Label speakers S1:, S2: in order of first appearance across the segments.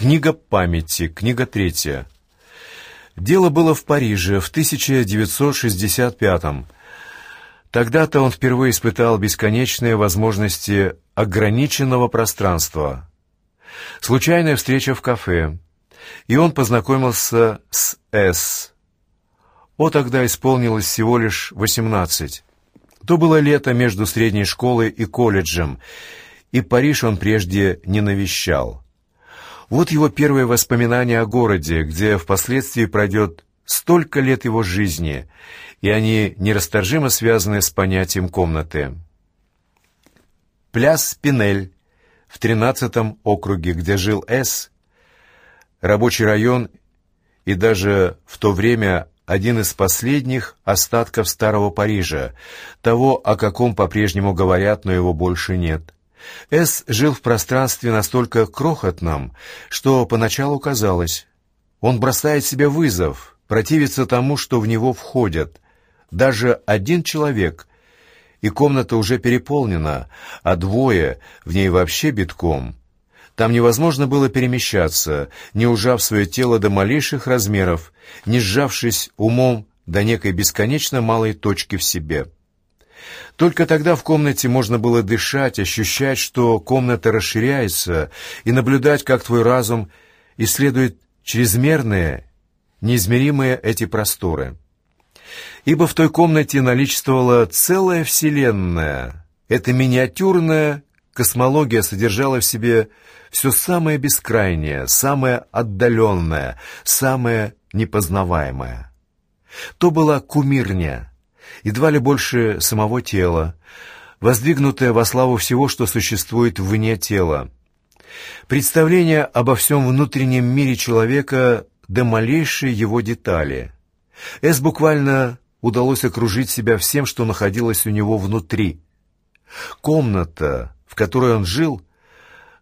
S1: Книга памяти, книга третья. Дело было в Париже в 1965 -м. Тогда-то он впервые испытал бесконечные возможности ограниченного пространства. Случайная встреча в кафе, и он познакомился с С. О тогда исполнилось всего лишь восемнадцать. То было лето между средней школой и колледжем, и Париж он прежде не навещал. Вот его первые воспоминания о городе, где впоследствии пройдет столько лет его жизни, и они нерасторжимо связаны с понятием комнаты. Пляс Спинель в тринадцатом округе, где жил С, рабочий район и даже в то время один из последних остатков старого Парижа, того, о каком по-прежнему говорят, но его больше нет. С жил в пространстве настолько крохотном, что поначалу казалось, он бросает себе вызов, противится тому, что в него входят. Даже один человек, и комната уже переполнена, а двое в ней вообще битком. Там невозможно было перемещаться, не ужав свое тело до малейших размеров, не сжавшись умом до некой бесконечно малой точки в себе. Только тогда в комнате можно было дышать, ощущать, что комната расширяется, и наблюдать, как твой разум исследует чрезмерные, неизмеримые эти просторы. Ибо в той комнате наличествовала целая вселенная. Эта миниатюрная космология содержала в себе все самое бескрайнее, самое отдаленное, самое непознаваемое. То была кумирня — едва ли больше самого тела, воздвигнутое во славу всего, что существует вне тела. Представление обо всем внутреннем мире человека до малейшей его детали. Эс буквально удалось окружить себя всем, что находилось у него внутри. Комната, в которой он жил,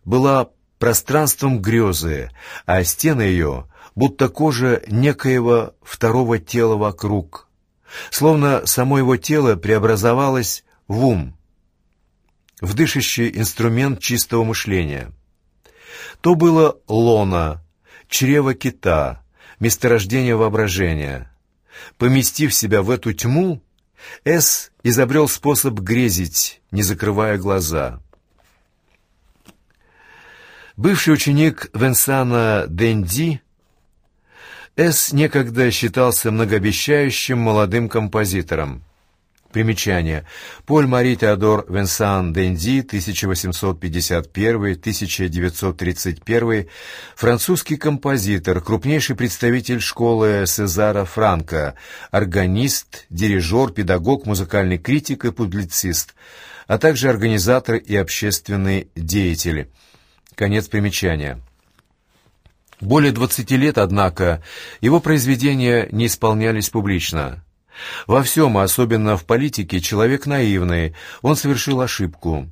S1: была пространством грезы, а стены ее — будто кожа некоего второго тела вокруг — Словно само его тело преобразовалось в ум, в дышащий инструмент чистого мышления. То было лона, чрево кита, месторождение воображения. Поместив себя в эту тьму, С изобрел способ грезить, не закрывая глаза. Бывший ученик Венсана Денди с. некогда считался многообещающим молодым композитором. Примечание. Поль Мари Теодор Венсан Денди, 1851-1931, французский композитор, крупнейший представитель школы Сезара Франка, органист, дирижер, педагог, музыкальный критик и публицист, а также организатор и общественный деятель. Конец примечания. Более двадцати лет, однако, его произведения не исполнялись публично. Во всем, а особенно в политике, человек наивный, он совершил ошибку.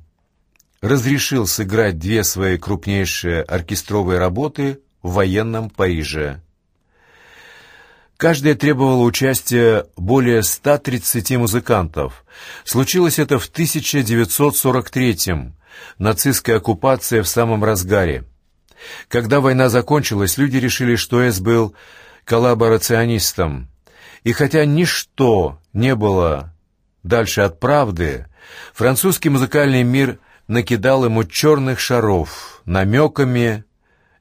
S1: Разрешил сыграть две свои крупнейшие оркестровые работы в военном Париже. Каждая требовала участия более 130 музыкантов. Случилось это в 1943-м, нацистская оккупация в самом разгаре. Когда война закончилась, люди решили, что Эс был коллаборационистом. И хотя ничто не было дальше от правды, французский музыкальный мир накидал ему черных шаров намеками,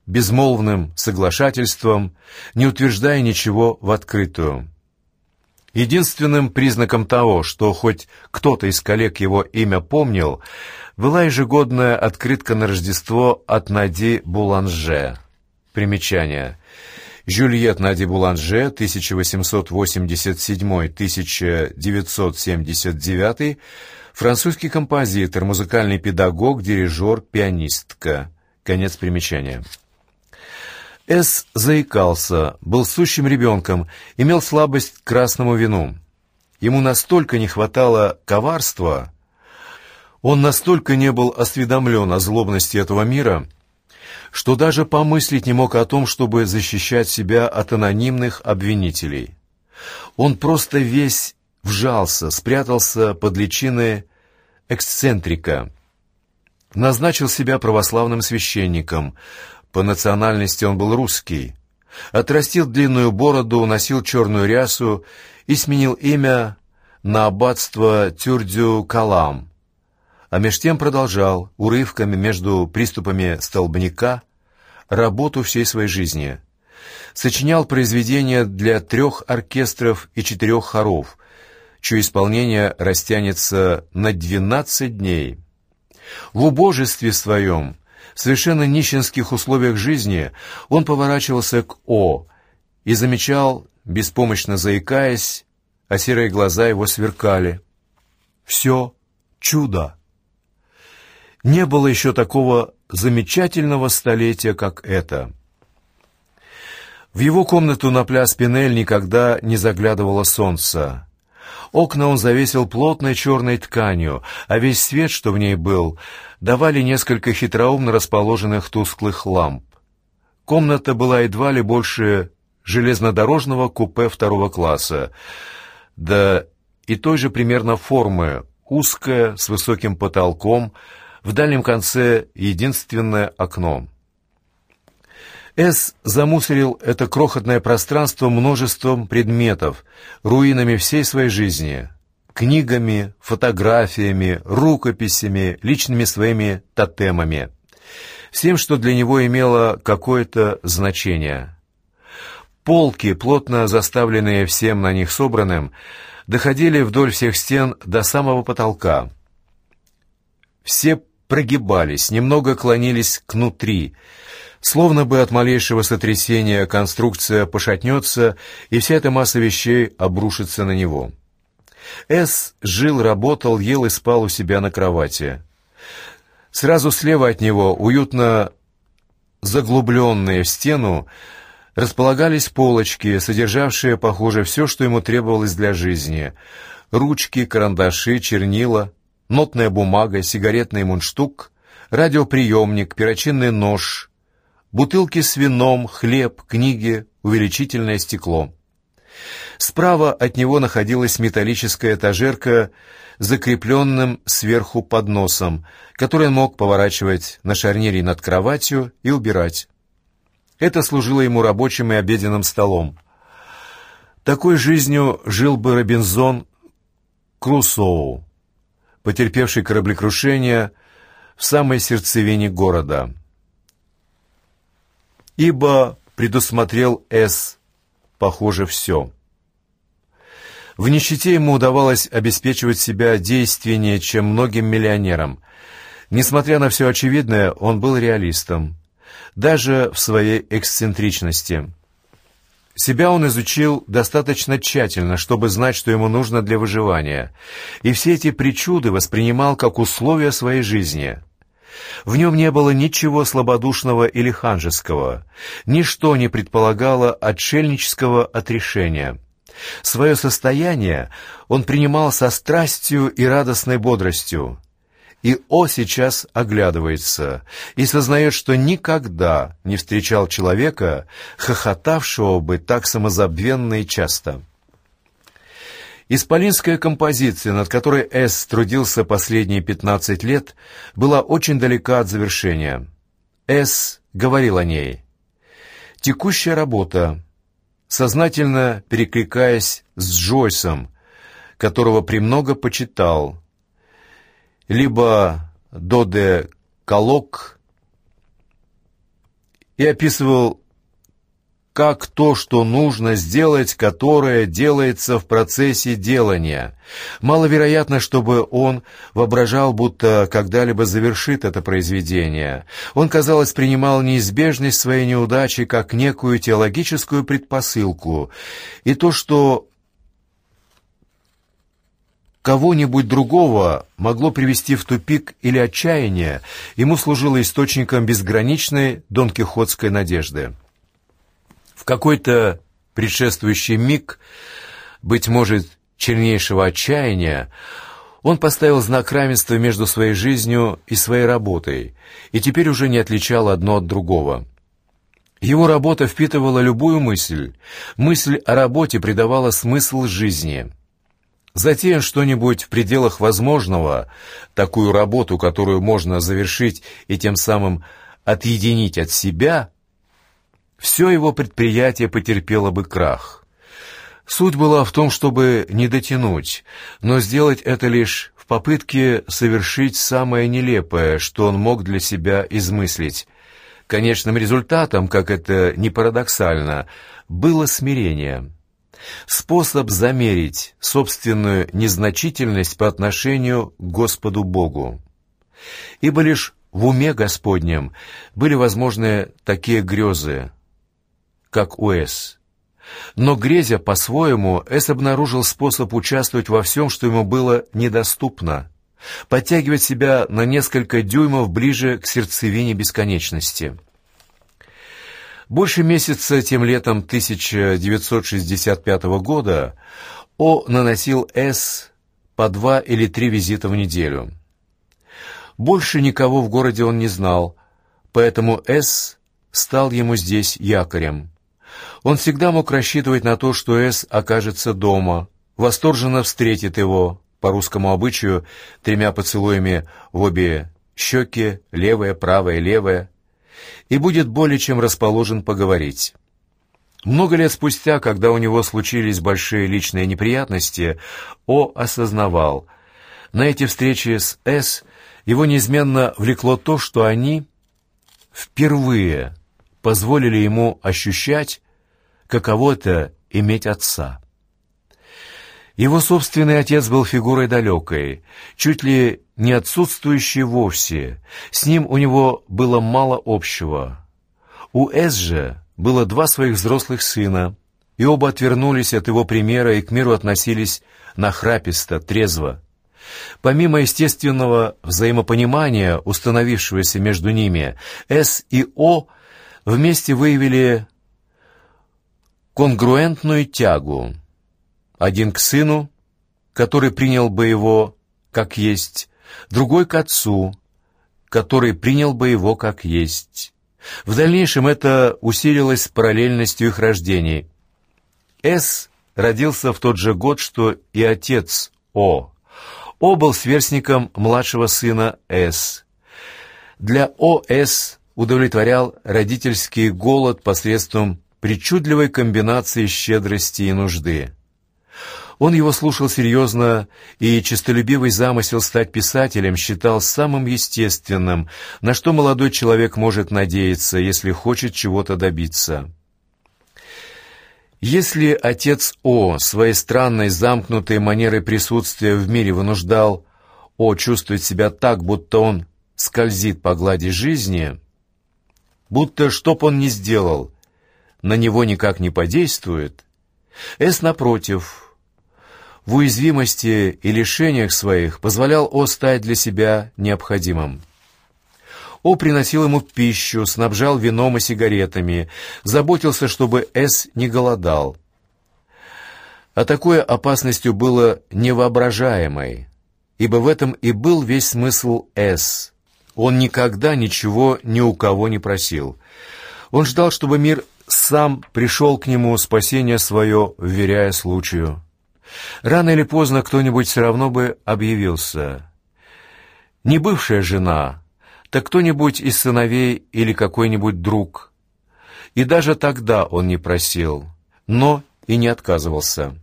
S1: безмолвным соглашательством, не утверждая ничего в открытую. Единственным признаком того, что хоть кто-то из коллег его имя помнил, была ежегодная открытка на Рождество от Нади Буланже. Примечание. Жюльет Нади Буланже, 1887-1979, французский композитор, музыкальный педагог, дирижер, пианистка. Конец примечания. С. заикался, был сущим ребенком, имел слабость к красному вину. Ему настолько не хватало коварства, он настолько не был осведомлен о злобности этого мира, что даже помыслить не мог о том, чтобы защищать себя от анонимных обвинителей. Он просто весь вжался, спрятался под личины эксцентрика, назначил себя православным священником, По национальности он был русский. Отрастил длинную бороду, носил черную рясу и сменил имя на аббатство Тюрдю-Калам. А меж тем продолжал, урывками между приступами столбняка, работу всей своей жизни. Сочинял произведения для трех оркестров и четырех хоров, чье исполнение растянется на двенадцать дней. В убожестве своем, в совершенно нищенских условиях жизни, он поворачивался к О и замечал, беспомощно заикаясь, а серые глаза его сверкали. Все чудо. Не было еще такого замечательного столетия, как это. В его комнату на пляс Пинель никогда не заглядывало солнце. Окна он завесил плотной черной тканью, а весь свет, что в ней был, давали несколько хитроумно расположенных тусклых ламп. Комната была едва ли больше железнодорожного купе второго класса, да и той же примерно формы, узкая, с высоким потолком, в дальнем конце единственное окно. С замусорил это крохотное пространство множеством предметов, руинами всей своей жизни, книгами, фотографиями, рукописями, личными своими тотемами, всем, что для него имело какое-то значение. Полки, плотно заставленные всем на них собранным, доходили вдоль всех стен до самого потолка. Все прогибались, немного клонились кнутри, словно бы от малейшего сотрясения конструкция пошатнется, и вся эта масса вещей обрушится на него. С жил, работал, ел и спал у себя на кровати. Сразу слева от него, уютно заглубленные в стену, располагались полочки, содержавшие, похоже, все, что ему требовалось для жизни. Ручки, карандаши, чернила, нотная бумага, сигаретный мундштук, радиоприемник, перочинный нож, бутылки с вином, хлеб, книги, увеличительное стекло. Справа от него находилась металлическая этажерка с закрепленным сверху подносом, который он мог поворачивать на шарнире над кроватью и убирать. Это служило ему рабочим и обеденным столом. Такой жизнью жил бы Робинзон Крусоу, потерпевший кораблекрушение в самой сердцевине города. Ибо предусмотрел С, похоже, все. В нищете ему удавалось обеспечивать себя действеннее, чем многим миллионерам. Несмотря на все очевидное, он был реалистом даже в своей эксцентричности. Себя он изучил достаточно тщательно, чтобы знать, что ему нужно для выживания, и все эти причуды воспринимал как условия своей жизни. В нем не было ничего слабодушного или ханжеского, ничто не предполагало отшельнического отрешения. Свое состояние он принимал со страстью и радостной бодростью, и О сейчас оглядывается и сознает, что никогда не встречал человека, хохотавшего бы так самозабвенно и часто. Исполинская композиция, над которой С. трудился последние 15 лет, была очень далека от завершения. С. говорил о ней. Текущая работа, сознательно перекликаясь с Джойсом, которого премного почитал, либо Доде Калок и описывал как то, что нужно сделать, которое делается в процессе делания. Маловероятно, чтобы он воображал, будто когда-либо завершит это произведение. Он, казалось, принимал неизбежность своей неудачи как некую теологическую предпосылку, и то, что кого-нибудь другого могло привести в тупик или отчаяние, ему служило источником безграничной донкихотской надежды. В какой-то предшествующий миг, быть может, чернейшего отчаяния, он поставил знак равенства между своей жизнью и своей работой, и теперь уже не отличал одно от другого. Его работа впитывала любую мысль, мысль о работе придавала смысл жизни — Затея что-нибудь в пределах возможного, такую работу, которую можно завершить и тем самым отъединить от себя, все его предприятие потерпело бы крах. Суть была в том, чтобы не дотянуть, но сделать это лишь в попытке совершить самое нелепое, что он мог для себя измыслить. Конечным результатом, как это ни парадоксально, было смирение. Способ замерить собственную незначительность по отношению к Господу Богу. Ибо лишь в уме Господнем были возможны такие грезы, как у Эс. Но грезя по-своему, Эс обнаружил способ участвовать во всем, что ему было недоступно, подтягивать себя на несколько дюймов ближе к сердцевине бесконечности. Больше месяца тем летом 1965 года О наносил С по два или три визита в неделю. Больше никого в городе он не знал, поэтому С стал ему здесь якорем. Он всегда мог рассчитывать на то, что С окажется дома, восторженно встретит его, по русскому обычаю, тремя поцелуями в обе щеки, левая, правая, левая, и будет более чем расположен поговорить. Много лет спустя, когда у него случились большие личные неприятности, О осознавал, на эти встречи с С его неизменно влекло то, что они впервые позволили ему ощущать, каково это иметь отца. Его собственный отец был фигурой далекой, чуть ли не отсутствующей вовсе. С ним у него было мало общего. У Эс же было два своих взрослых сына, и оба отвернулись от его примера и к миру относились нахраписто, трезво. Помимо естественного взаимопонимания, установившегося между ними, С и О вместе выявили конгруентную тягу. Один к сыну, который принял бы его как есть, другой к отцу, который принял бы его как есть. В дальнейшем это усилилось параллельностью их рождений. С родился в тот же год, что и отец О. О был сверстником младшего сына С. Для О.С. удовлетворял родительский голод посредством причудливой комбинации щедрости и нужды. Он его слушал серьезно, и честолюбивый замысел стать писателем считал самым естественным, на что молодой человек может надеяться, если хочет чего-то добиться. Если отец О своей странной замкнутой манерой присутствия в мире вынуждал О чувствовать себя так, будто он скользит по глади жизни, будто чтоб он ни сделал, на него никак не подействует, Эс, напротив, в уязвимости и лишениях своих позволял О стать для себя необходимым. О приносил ему пищу, снабжал вином и сигаретами, заботился, чтобы С не голодал. А такой опасностью было невоображаемой, ибо в этом и был весь смысл С. Он никогда ничего ни у кого не просил. Он ждал, чтобы мир сам пришел к нему спасение свое, вверяя случаю. Рано или поздно кто-нибудь все равно бы объявился. Не бывшая жена, так кто-нибудь из сыновей или какой-нибудь друг. И даже тогда он не просил, но и не отказывался.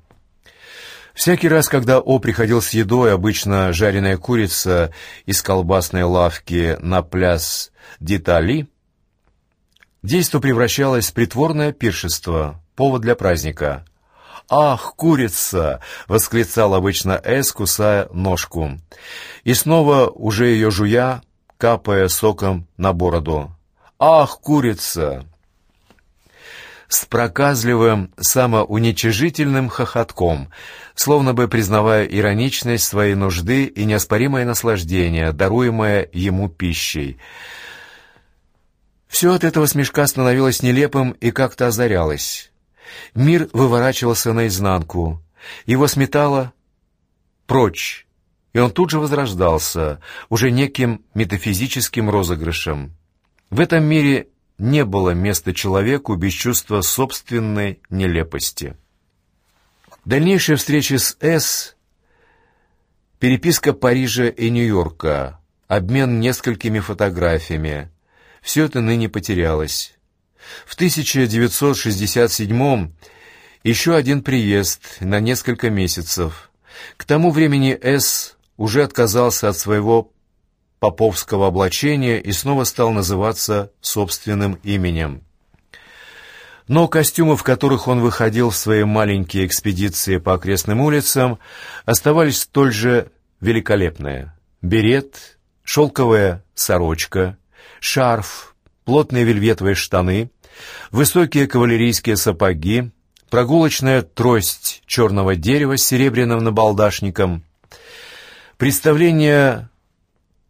S1: Всякий раз, когда О приходил с едой, обычно жареная курица из колбасной лавки на пляс Дитали, Действо превращалось в притворное пиршество, повод для праздника. «Ах, курица!» — восклицал обычно Эс, кусая ножку. И снова, уже ее жуя, капая соком на бороду. «Ах, курица!» С проказливым, самоуничижительным хохотком, словно бы признавая ироничность своей нужды и неоспоримое наслаждение, даруемое ему пищей — все от этого смешка становилось нелепым и как-то озарялось. Мир выворачивался наизнанку, его сметало прочь, и он тут же возрождался, уже неким метафизическим розыгрышем. В этом мире не было места человеку без чувства собственной нелепости. Дальнейшие встречи с С, переписка Парижа и Нью-Йорка, обмен несколькими фотографиями, все это ныне потерялось. В 1967 еще один приезд на несколько месяцев. К тому времени С. уже отказался от своего поповского облачения и снова стал называться собственным именем. Но костюмы, в которых он выходил в свои маленькие экспедиции по окрестным улицам, оставались столь же великолепные. Берет, шелковая сорочка, шарф, плотные вельветовые штаны, высокие кавалерийские сапоги, прогулочная трость черного дерева с серебряным набалдашником. Представление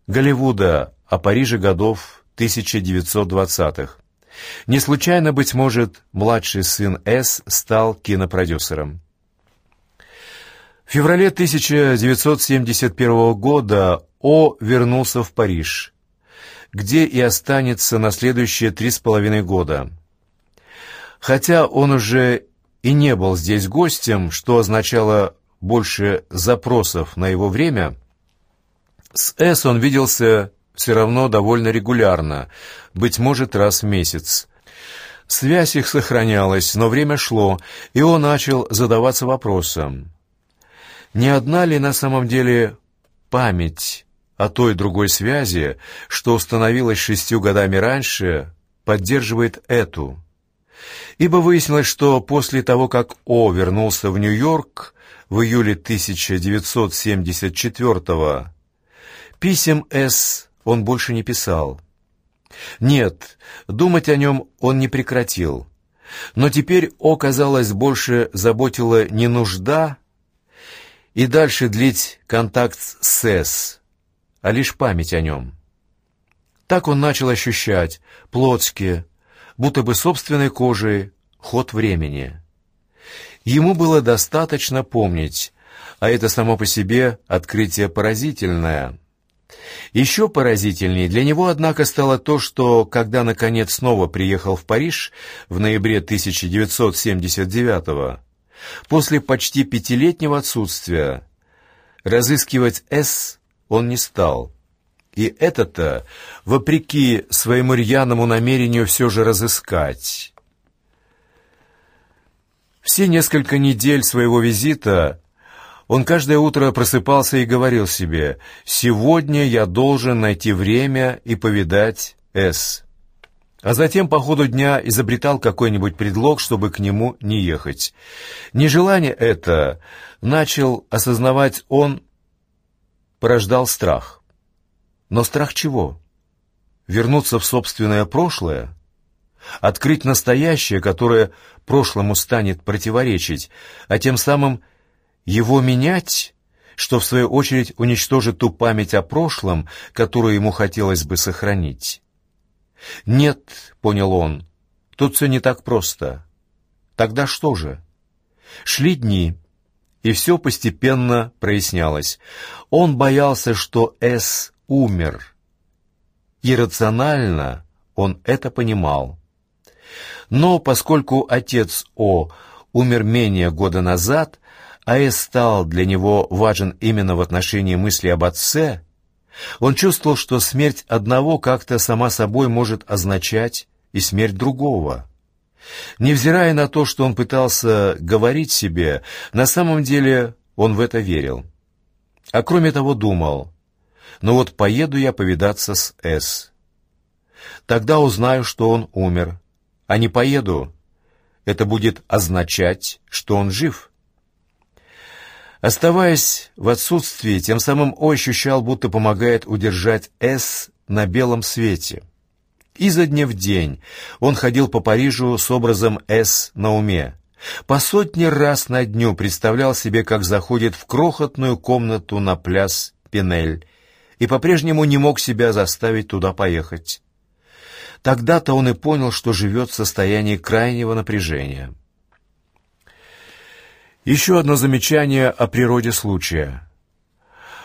S1: Голливуда о Париже годов 1920-х. Не случайно, быть может, младший сын С. стал кинопродюсером. В феврале 1971 года О вернулся в Париж, где и останется на следующие три с половиной года. Хотя он уже и не был здесь гостем, что означало больше запросов на его время, с С он виделся все равно довольно регулярно, быть может, раз в месяц. Связь их сохранялась, но время шло, и он начал задаваться вопросом, не одна ли на самом деле память о той другой связи, что установилась шестью годами раньше, поддерживает эту? Ибо выяснилось, что после того, как О вернулся в Нью-Йорк в июле 1974 года, писем С он больше не писал. Нет, думать о нем он не прекратил. Но теперь О, казалось, больше заботила не нужда и дальше длить контакт с С, а лишь память о нем. Так он начал ощущать, плотски, будто бы собственной кожей, ход времени. Ему было достаточно помнить, а это само по себе открытие поразительное — еще поразительнее для него, однако, стало то, что, когда, наконец, снова приехал в Париж в ноябре 1979 после почти пятилетнего отсутствия, разыскивать «С» он не стал. И это-то, вопреки своему рьяному намерению все же разыскать. Все несколько недель своего визита он каждое утро просыпался и говорил себе «Сегодня я должен найти время и повидать С». А затем по ходу дня изобретал какой-нибудь предлог, чтобы к нему не ехать. Нежелание это начал осознавать он, порождал страх. Но страх чего? Вернуться в собственное прошлое? Открыть настоящее, которое прошлому станет противоречить, а тем самым его менять, что в свою очередь уничтожит ту память о прошлом, которую ему хотелось бы сохранить. «Нет», — понял он, — «тут все не так просто». Тогда что же? Шли дни, и все постепенно прояснялось. Он боялся, что С умер. Иррационально он это понимал. Но поскольку отец О умер менее года назад, а.С. стал для него важен именно в отношении мысли об отце, он чувствовал, что смерть одного как-то сама собой может означать и смерть другого. Невзирая на то, что он пытался говорить себе, на самом деле он в это верил. А кроме того думал, ну вот поеду я повидаться с С. Тогда узнаю, что он умер. А не поеду, это будет означать, что он жив». Оставаясь в отсутствии, тем самым О ощущал, будто помогает удержать С на белом свете. Изо дня в день он ходил по Парижу с образом С на уме. По сотни раз на дню представлял себе, как заходит в крохотную комнату на пляс Пинель, и по-прежнему не мог себя заставить туда поехать. Тогда-то он и понял, что живет в состоянии крайнего напряжения. Еще одно замечание о природе случая.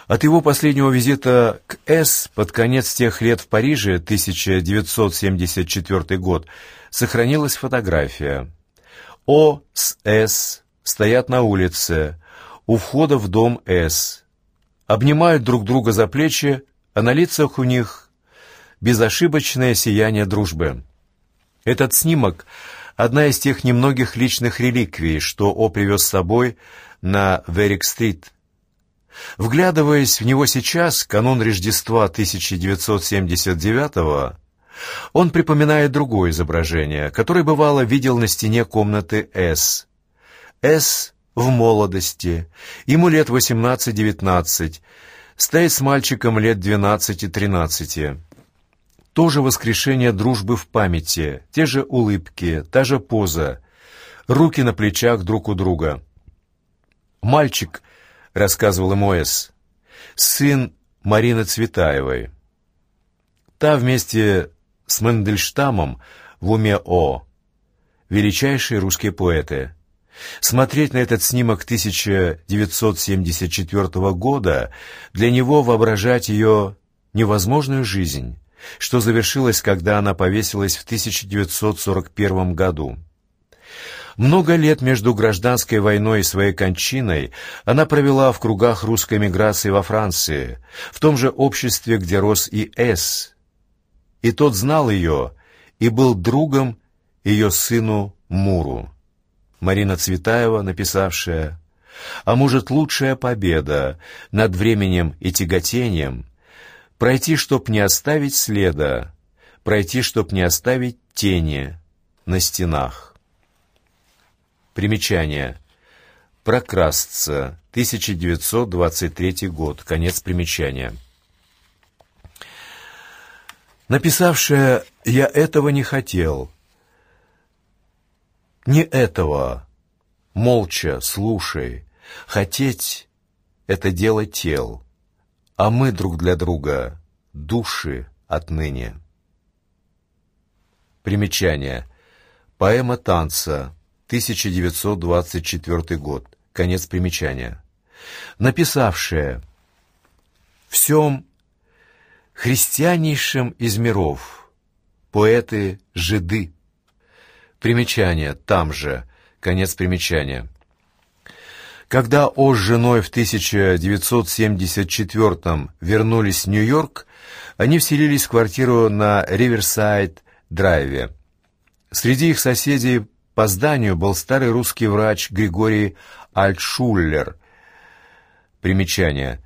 S1: От его последнего визита к С под конец тех лет в Париже, 1974 год, сохранилась фотография. О с С стоят на улице, у входа в дом С. Обнимают друг друга за плечи, а на лицах у них безошибочное сияние дружбы. Этот снимок — одна из тех немногих личных реликвий, что О привез с собой на Верик-стрит. Вглядываясь в него сейчас, канун Рождества 1979-го, он припоминает другое изображение, которое бывало видел на стене комнаты С. С в молодости, ему лет 18-19, стоит с мальчиком лет 12-13. Тоже воскрешение дружбы в памяти, те же улыбки, та же поза, руки на плечах друг у друга. «Мальчик», — рассказывал Эс, — «сын Марины Цветаевой». Та вместе с Мендельштамом в уме О. Величайшие русские поэты. Смотреть на этот снимок 1974 года, для него воображать ее невозможную жизнь, что завершилось, когда она повесилась в 1941 году. Много лет между гражданской войной и своей кончиной она провела в кругах русской миграции во Франции, в том же обществе, где рос и С. И тот знал ее и был другом ее сыну Муру. Марина Цветаева, написавшая «А может, лучшая победа над временем и тяготением пройти, чтоб не оставить следа, пройти, чтоб не оставить тени на стенах». Примечание. Прокрасться. 1923 год. Конец примечания. Написавшая «Я этого не хотел», не этого. Молча, слушай. Хотеть — это дело тел, а мы друг для друга — души отныне. Примечание. Поэма танца, 1924 год. Конец примечания. Написавшая «Всем христианейшим из миров, поэты-жиды, Примечание. Там же. Конец примечания. Когда О с женой в 1974 вернулись в Нью-Йорк, они вселились в квартиру на Риверсайд-драйве. Среди их соседей по зданию был старый русский врач Григорий Альтшуллер. Примечание.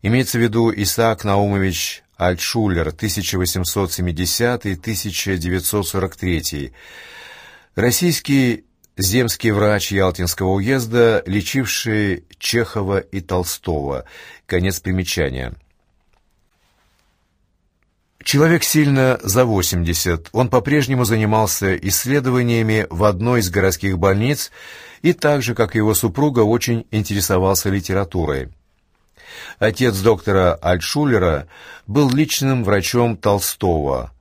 S1: Имеется в виду Исаак Наумович Альтшуллер, 1870-1943 Российский земский врач Ялтинского уезда, лечивший Чехова и Толстого. Конец примечания. Человек сильно за 80. Он по-прежнему занимался исследованиями в одной из городских больниц и так же, как и его супруга, очень интересовался литературой. Отец доктора Альтшулера был личным врачом Толстого,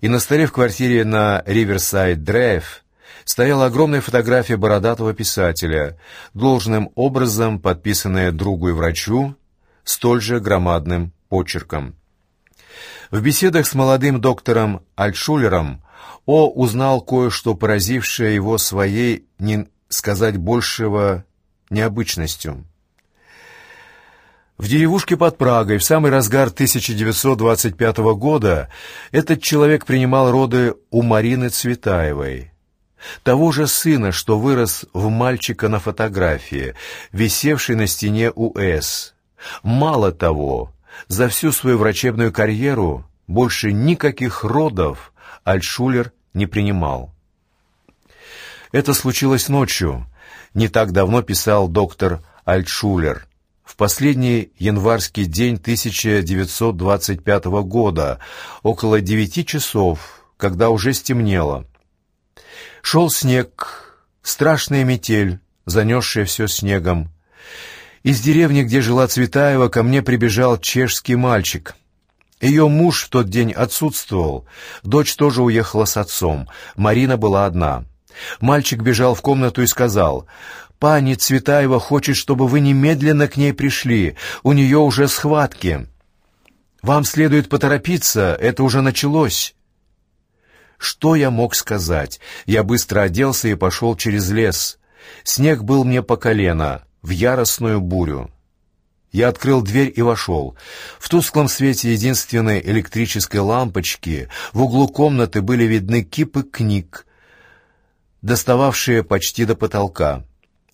S1: и на столе в квартире на Риверсайд-Драйв стояла огромная фотография бородатого писателя, должным образом подписанная другу и врачу, столь же громадным почерком. В беседах с молодым доктором Альтшулером О узнал кое-что, поразившее его своей, не сказать большего, необычностью. В деревушке под Прагой в самый разгар 1925 года этот человек принимал роды у Марины Цветаевой, того же сына, что вырос в мальчика на фотографии, висевшей на стене у С. Мало того, за всю свою врачебную карьеру больше никаких родов Альшулер не принимал. Это случилось ночью. Не так давно писал доктор Альтшулер. В последний январский день 1925 года, около девяти часов, когда уже стемнело, Шел снег, страшная метель, занесшая все снегом. Из деревни, где жила Цветаева, ко мне прибежал чешский мальчик. Ее муж в тот день отсутствовал, дочь тоже уехала с отцом, Марина была одна. Мальчик бежал в комнату и сказал, «Пани Цветаева хочет, чтобы вы немедленно к ней пришли, у нее уже схватки. Вам следует поторопиться, это уже началось». Что я мог сказать? Я быстро оделся и пошел через лес. Снег был мне по колено, в яростную бурю. Я открыл дверь и вошел. В тусклом свете единственной электрической лампочки в углу комнаты были видны кипы книг, достававшие почти до потолка.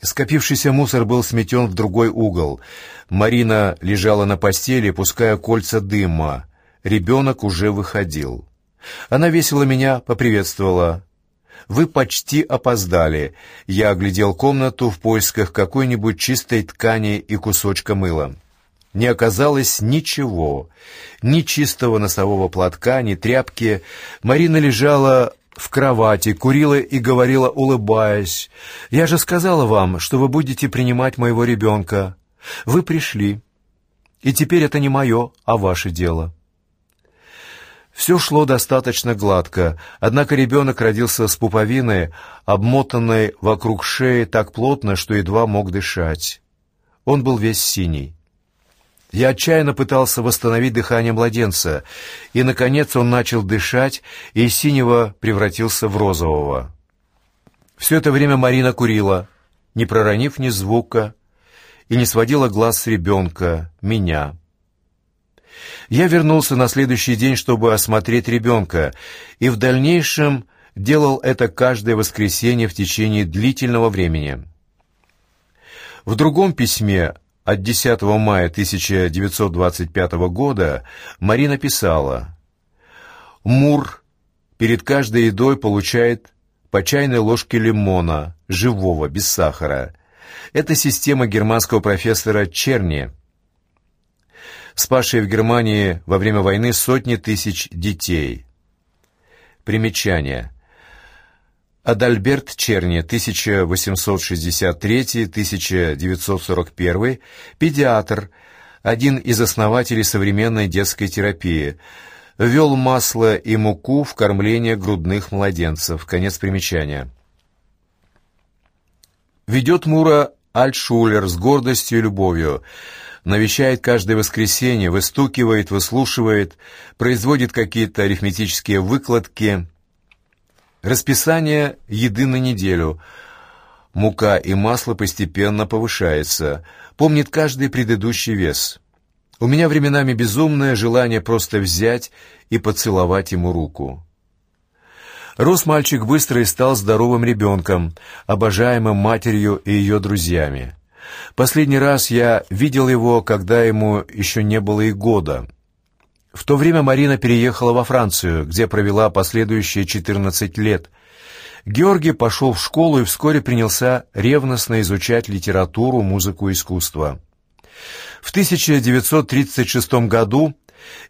S1: Скопившийся мусор был сметен в другой угол. Марина лежала на постели, пуская кольца дыма. Ребенок уже выходил. Она весело меня поприветствовала. «Вы почти опоздали». Я оглядел комнату в поисках какой-нибудь чистой ткани и кусочка мыла. Не оказалось ничего. Ни чистого носового платка, ни тряпки. Марина лежала в кровати, курила и говорила, улыбаясь. «Я же сказала вам, что вы будете принимать моего ребенка. Вы пришли. И теперь это не мое, а ваше дело». Все шло достаточно гладко, однако ребенок родился с пуповиной, обмотанной вокруг шеи так плотно, что едва мог дышать. Он был весь синий. Я отчаянно пытался восстановить дыхание младенца, и, наконец, он начал дышать, и синего превратился в розового. Все это время Марина курила, не проронив ни звука, и не сводила глаз с ребенка, меня. Я вернулся на следующий день, чтобы осмотреть ребенка, и в дальнейшем делал это каждое воскресенье в течение длительного времени. В другом письме от 10 мая 1925 года Марина писала «Мур перед каждой едой получает по чайной ложке лимона, живого, без сахара. Это система германского профессора Черни, спасшие в Германии во время войны сотни тысяч детей. Примечание. Адальберт Черни, 1863-1941, педиатр, один из основателей современной детской терапии, ввел масло и муку в кормление грудных младенцев. Конец примечания. Ведет Мура Альтшулер с гордостью и любовью – навещает каждое воскресенье, выстукивает, выслушивает, производит какие-то арифметические выкладки. Расписание еды на неделю. Мука и масло постепенно повышается. Помнит каждый предыдущий вес. У меня временами безумное желание просто взять и поцеловать ему руку. Рос мальчик быстро и стал здоровым ребенком, обожаемым матерью и ее друзьями. Последний раз я видел его, когда ему еще не было и года. В то время Марина переехала во Францию, где провела последующие 14 лет. Георгий пошел в школу и вскоре принялся ревностно изучать литературу, музыку и искусство. В 1936 году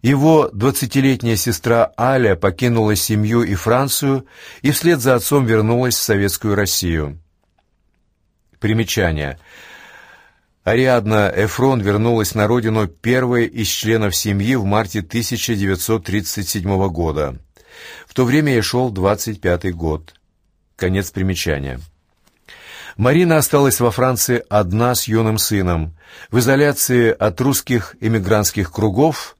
S1: его двадцатилетняя сестра Аля покинула семью и Францию и вслед за отцом вернулась в Советскую Россию. Примечание – Ариадна Эфрон вернулась на родину первой из членов семьи в марте 1937 года. В то время ей шел 25-й год. Конец примечания. Марина осталась во Франции одна с юным сыном, в изоляции от русских эмигрантских кругов,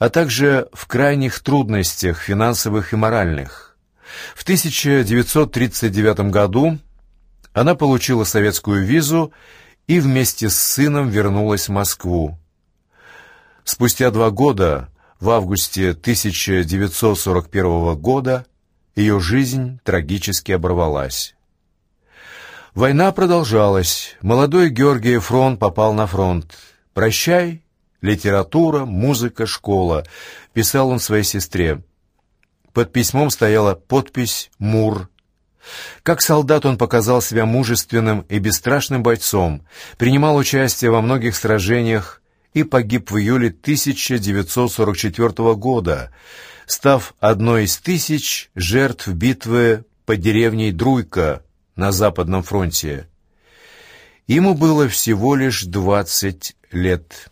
S1: а также в крайних трудностях финансовых и моральных. В 1939 году она получила советскую визу и вместе с сыном вернулась в Москву. Спустя два года, в августе 1941 года, ее жизнь трагически оборвалась. Война продолжалась. Молодой Георгий Фронт попал на фронт. «Прощай, литература, музыка, школа», — писал он своей сестре. Под письмом стояла подпись «Мур», как солдат он показал себя мужественным и бесстрашным бойцом, принимал участие во многих сражениях и погиб в июле 1944 года, став одной из тысяч жертв битвы под деревней Друйка на Западном фронте. Ему было всего лишь двадцать лет.